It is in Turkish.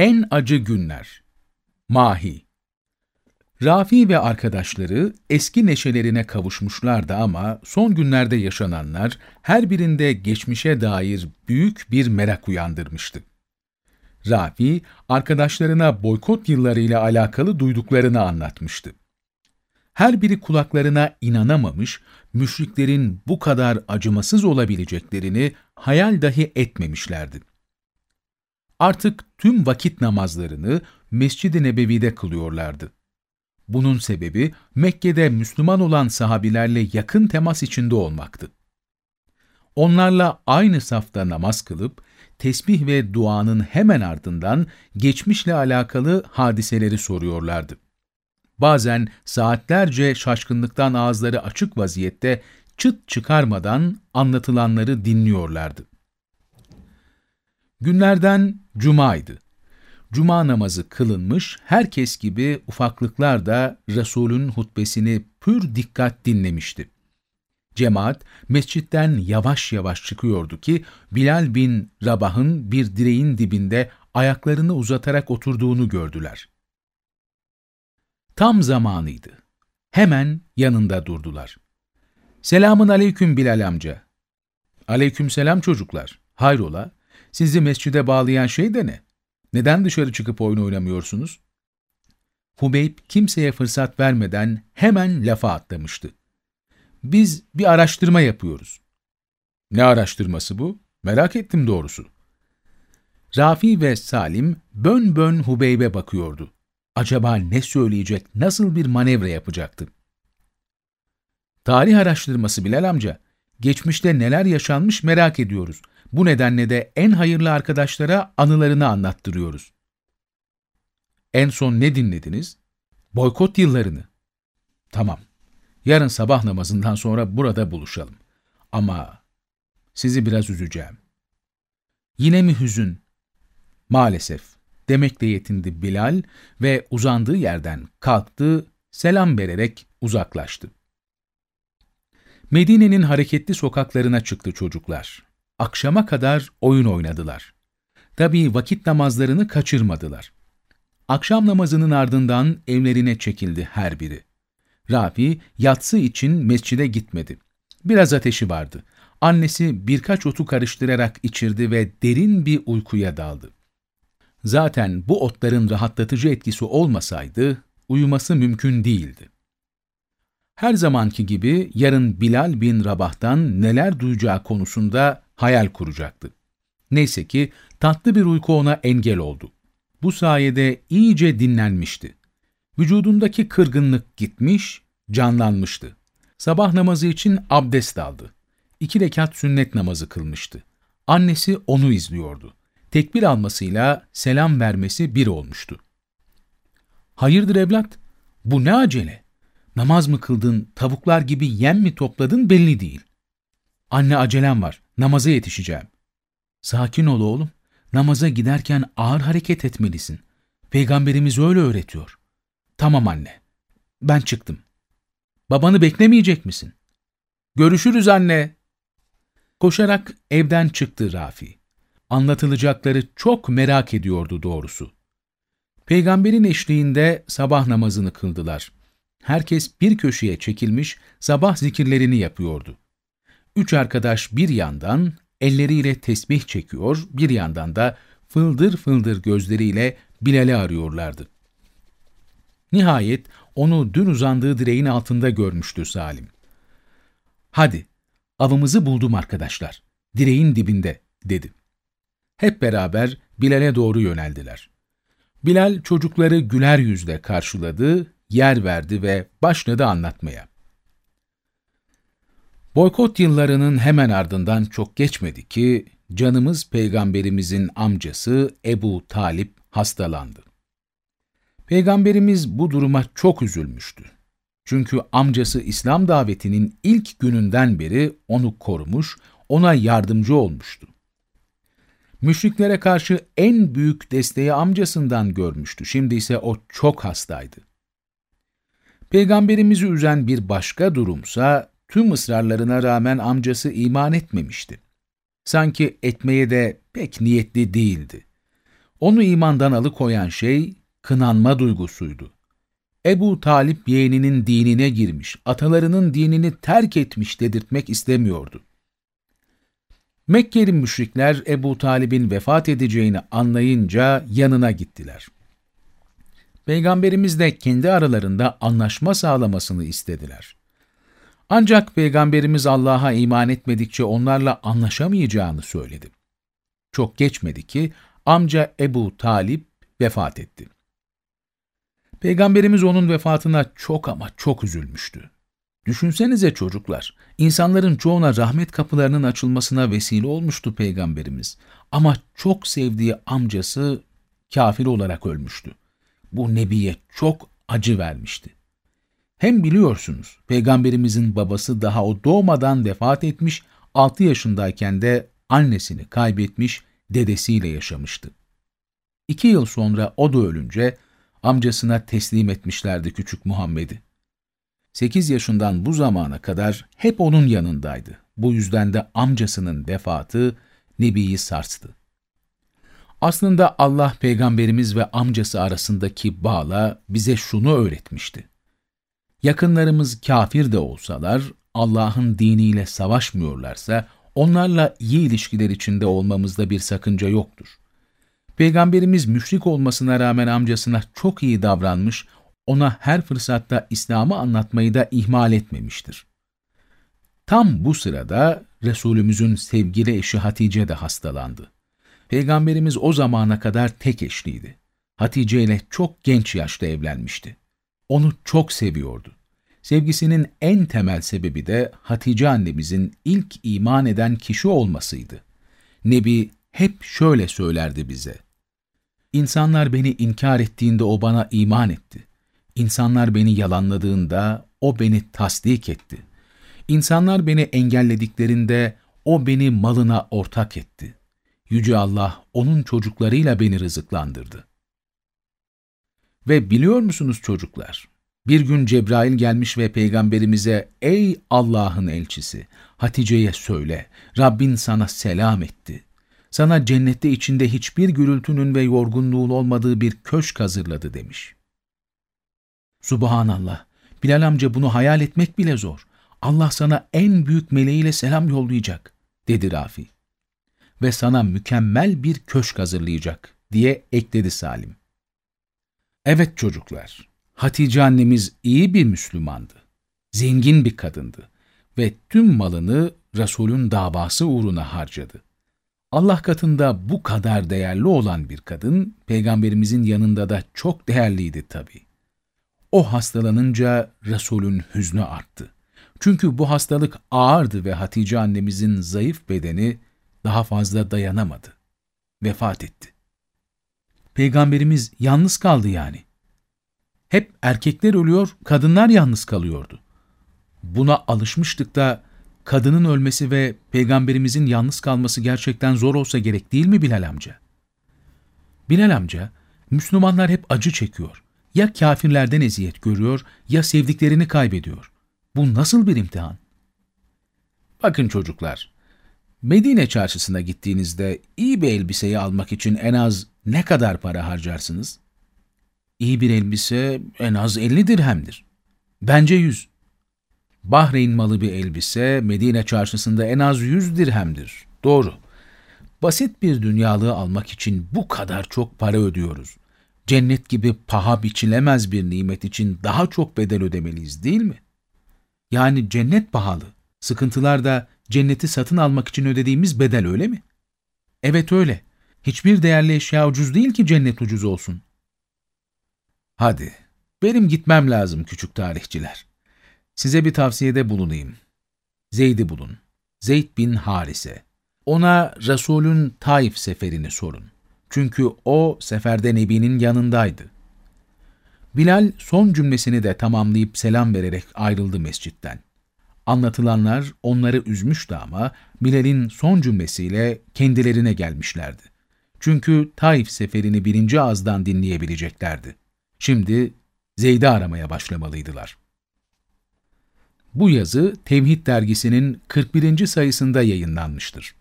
En acı günler. Mahi. Rafi ve arkadaşları eski neşelerine kavuşmuşlardı ama son günlerde yaşananlar her birinde geçmişe dair büyük bir merak uyandırmıştı. Rafi, arkadaşlarına boykot yıllarıyla alakalı duyduklarını anlatmıştı. Her biri kulaklarına inanamamış, müşriklerin bu kadar acımasız olabileceklerini hayal dahi etmemişlerdi. Artık tüm vakit namazlarını Mescid-i Nebevi'de kılıyorlardı. Bunun sebebi Mekke'de Müslüman olan sahabilerle yakın temas içinde olmaktı. Onlarla aynı safta namaz kılıp, tesbih ve duanın hemen ardından geçmişle alakalı hadiseleri soruyorlardı. Bazen saatlerce şaşkınlıktan ağızları açık vaziyette çıt çıkarmadan anlatılanları dinliyorlardı. Günlerden cumaydı. Cuma namazı kılınmış, herkes gibi ufaklıklar da Resul'ün hutbesini pür dikkat dinlemişti. Cemaat mescitten yavaş yavaş çıkıyordu ki Bilal bin Rabah'ın bir direğin dibinde ayaklarını uzatarak oturduğunu gördüler. Tam zamanıydı. Hemen yanında durdular. Selamun aleyküm Bilal amca. Aleyküm selam çocuklar. Hayrola? Sizi mescide bağlayan şey de ne? Neden dışarı çıkıp oyun oynamıyorsunuz? Hubeyb kimseye fırsat vermeden hemen lafa atlamıştı. Biz bir araştırma yapıyoruz. Ne araştırması bu? Merak ettim doğrusu. Rafi ve Salim bön bön Hubeyb'e bakıyordu. Acaba ne söyleyecek, nasıl bir manevra yapacaktı? Tarih araştırması Bilal amca. Geçmişte neler yaşanmış merak ediyoruz. Bu nedenle de en hayırlı arkadaşlara anılarını anlattırıyoruz. En son ne dinlediniz? Boykot yıllarını. Tamam. Yarın sabah namazından sonra burada buluşalım. Ama sizi biraz üzeceğim. Yine mi hüzün? Maalesef. Demekle yetindi Bilal ve uzandığı yerden kalktı, selam vererek uzaklaştı. Medine'nin hareketli sokaklarına çıktı çocuklar. Akşama kadar oyun oynadılar. Tabii vakit namazlarını kaçırmadılar. Akşam namazının ardından evlerine çekildi her biri. Rafi yatsı için mescide gitmedi. Biraz ateşi vardı. Annesi birkaç otu karıştırarak içirdi ve derin bir uykuya daldı. Zaten bu otların rahatlatıcı etkisi olmasaydı uyuması mümkün değildi. Her zamanki gibi yarın Bilal bin Rabah'tan neler duyacağı konusunda hayal kuracaktı. Neyse ki tatlı bir uyku ona engel oldu. Bu sayede iyice dinlenmişti. Vücudundaki kırgınlık gitmiş, canlanmıştı. Sabah namazı için abdest aldı. İki rekat sünnet namazı kılmıştı. Annesi onu izliyordu. Tekbir almasıyla selam vermesi bir olmuştu. Hayırdır evlat? Bu ne acele? Namaz mı kıldın, tavuklar gibi yem mi topladın belli değil. Anne acelem var, namaza yetişeceğim. Sakin ol oğlum, namaza giderken ağır hareket etmelisin. Peygamberimiz öyle öğretiyor. Tamam anne, ben çıktım. Babanı beklemeyecek misin? Görüşürüz anne. Koşarak evden çıktı Rafi. Anlatılacakları çok merak ediyordu doğrusu. Peygamberin eşliğinde sabah namazını kıldılar. Herkes bir köşeye çekilmiş sabah zikirlerini yapıyordu. Üç arkadaş bir yandan elleriyle tesbih çekiyor, bir yandan da fıldır fıldır gözleriyle Bilal'i arıyorlardı. Nihayet onu dün uzandığı direğin altında görmüştü Salim. Hadi, avımızı buldum arkadaşlar. Direğin dibinde, dedi. Hep beraber Bilal'e doğru yöneldiler. Bilal çocukları güler yüzle karşıladı, yer verdi ve başladı anlatmaya. Boykot yıllarının hemen ardından çok geçmedi ki canımız peygamberimizin amcası Ebu Talip hastalandı. Peygamberimiz bu duruma çok üzülmüştü. Çünkü amcası İslam davetinin ilk gününden beri onu korumuş, ona yardımcı olmuştu. Müşriklere karşı en büyük desteği amcasından görmüştü. Şimdi ise o çok hastaydı. Peygamberimizi üzen bir başka durumsa tüm ısrarlarına rağmen amcası iman etmemişti. Sanki etmeye de pek niyetli değildi. Onu imandan alıkoyan şey kınanma duygusuydu. Ebu Talip yeğeninin dinine girmiş, atalarının dinini terk etmiş dedirtmek istemiyordu. Mekkeli müşrikler Ebu Talib'in vefat edeceğini anlayınca yanına gittiler. Peygamberimiz de kendi aralarında anlaşma sağlamasını istediler. Ancak Peygamberimiz Allah'a iman etmedikçe onlarla anlaşamayacağını söyledi. Çok geçmedi ki amca Ebu Talip vefat etti. Peygamberimiz onun vefatına çok ama çok üzülmüştü. Düşünsenize çocuklar, insanların çoğuna rahmet kapılarının açılmasına vesile olmuştu Peygamberimiz. Ama çok sevdiği amcası kafir olarak ölmüştü. Bu Nebi'ye çok acı vermişti. Hem biliyorsunuz, Peygamberimizin babası daha o doğmadan vefat etmiş, 6 yaşındayken de annesini kaybetmiş, dedesiyle yaşamıştı. İki yıl sonra o da ölünce, amcasına teslim etmişlerdi küçük Muhammed'i. 8 yaşından bu zamana kadar hep onun yanındaydı. Bu yüzden de amcasının vefatı Nebi'yi sarstı. Aslında Allah peygamberimiz ve amcası arasındaki bağla bize şunu öğretmişti. Yakınlarımız kafir de olsalar, Allah'ın diniyle savaşmıyorlarsa, onlarla iyi ilişkiler içinde olmamızda bir sakınca yoktur. Peygamberimiz müşrik olmasına rağmen amcasına çok iyi davranmış, ona her fırsatta İslam'ı anlatmayı da ihmal etmemiştir. Tam bu sırada Resulümüzün sevgili eşi Hatice de hastalandı. Peygamberimiz o zamana kadar tek eşliydi. Hatice ile çok genç yaşta evlenmişti. Onu çok seviyordu. Sevgisinin en temel sebebi de Hatice annemizin ilk iman eden kişi olmasıydı. Nebi hep şöyle söylerdi bize. İnsanlar beni inkar ettiğinde o bana iman etti. İnsanlar beni yalanladığında o beni tasdik etti. İnsanlar beni engellediklerinde o beni malına ortak etti. Yüce Allah onun çocuklarıyla beni rızıklandırdı. Ve biliyor musunuz çocuklar? Bir gün Cebrail gelmiş ve peygamberimize ''Ey Allah'ın elçisi, Hatice'ye söyle, Rabbin sana selam etti. Sana cennette içinde hiçbir gürültünün ve yorgunluğun olmadığı bir köşk hazırladı.'' demiş. Subhanallah, Bilal amca bunu hayal etmek bile zor. Allah sana en büyük meleğiyle selam yollayacak, dedi Rafi. Ve sana mükemmel bir köşk hazırlayacak, diye ekledi Salim. Evet çocuklar, Hatice annemiz iyi bir Müslümandı. Zengin bir kadındı ve tüm malını Resul'ün davası uğruna harcadı. Allah katında bu kadar değerli olan bir kadın, Peygamberimizin yanında da çok değerliydi tabii. O hastalanınca Resul'ün hüznü arttı. Çünkü bu hastalık ağırdı ve Hatice annemizin zayıf bedeni daha fazla dayanamadı. Vefat etti. Peygamberimiz yalnız kaldı yani. Hep erkekler ölüyor, kadınlar yalnız kalıyordu. Buna alışmıştık da kadının ölmesi ve peygamberimizin yalnız kalması gerçekten zor olsa gerek değil mi Bilal amca? Bilal amca, Müslümanlar hep acı çekiyor. Ya kafirlerden eziyet görüyor ya sevdiklerini kaybediyor. Bu nasıl bir imtihan? Bakın çocuklar, Medine çarşısına gittiğinizde iyi bir elbiseyi almak için en az ne kadar para harcarsınız? İyi bir elbise en az 50 dirhemdir. Bence 100. Bahreyn malı bir elbise Medine çarşısında en az 100 dirhemdir. Doğru. Basit bir dünyalığı almak için bu kadar çok para ödüyoruz. Cennet gibi paha biçilemez bir nimet için daha çok bedel ödemeliyiz değil mi? Yani cennet pahalı. Sıkıntılar da cenneti satın almak için ödediğimiz bedel öyle mi? Evet öyle. Hiçbir değerli eşya ucuz değil ki cennet ucuz olsun. Hadi, benim gitmem lazım küçük tarihçiler. Size bir tavsiyede bulunayım. Zeyd'i bulun. Zeyd bin Harise. Ona Resul'ün Taif seferini sorun. Çünkü o seferde Nebi'nin yanındaydı. Bilal son cümlesini de tamamlayıp selam vererek ayrıldı mescitten. Anlatılanlar onları üzmüştü ama Bilal'in son cümlesiyle kendilerine gelmişlerdi. Çünkü Taif seferini birinci ağızdan dinleyebileceklerdi. Şimdi Zeyd'i aramaya başlamalıydılar. Bu yazı Tevhid dergisinin 41. sayısında yayınlanmıştır.